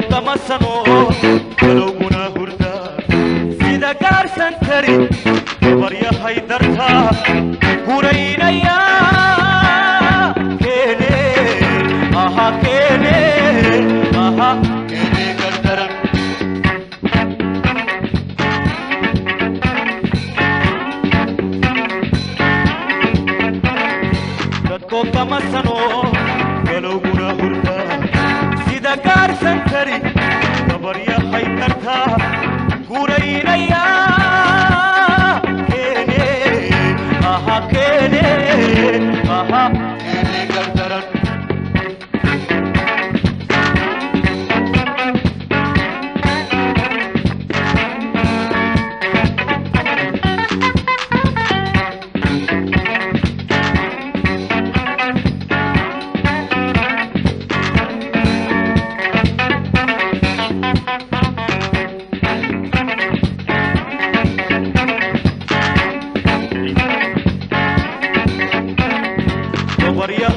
kama sano galowguna hurda sida gaarsan kari gabaryahay darta huraynaya keene aha keene aha keene gardaran dadkoo kama sano galowguna hurda sida gaarsan kari gabaryahay darta huraynaya keene aha keene aha keene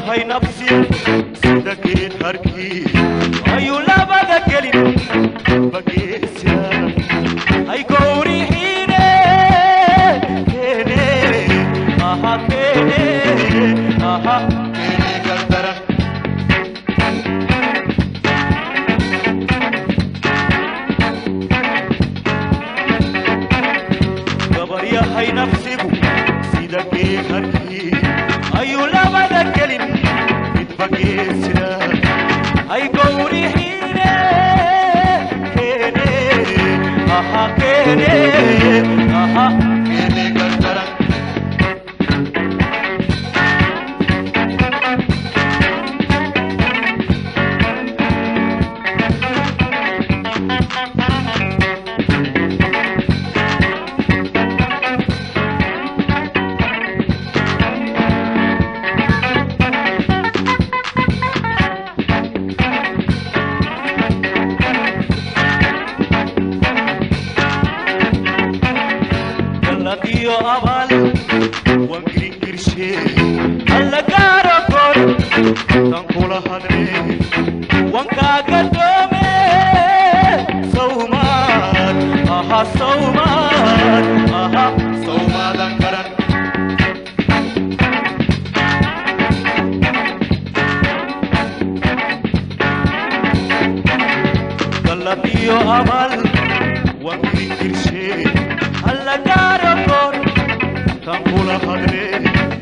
gabaryahay nafsi sida geed harkii ayuu labada gelin bageesa ay gowrixiine keene aha keene aha keene gardaran gabaryahay nafsigu sida geed harkii ayuu midba galadiyo abaal waan giringirshe alla gaaro kor tan kula hadle waan kaaga doome sawmaad aha sawmaad aha sawmaadan garan galadiyo abaal waan giringirshe alla gaaro kor tan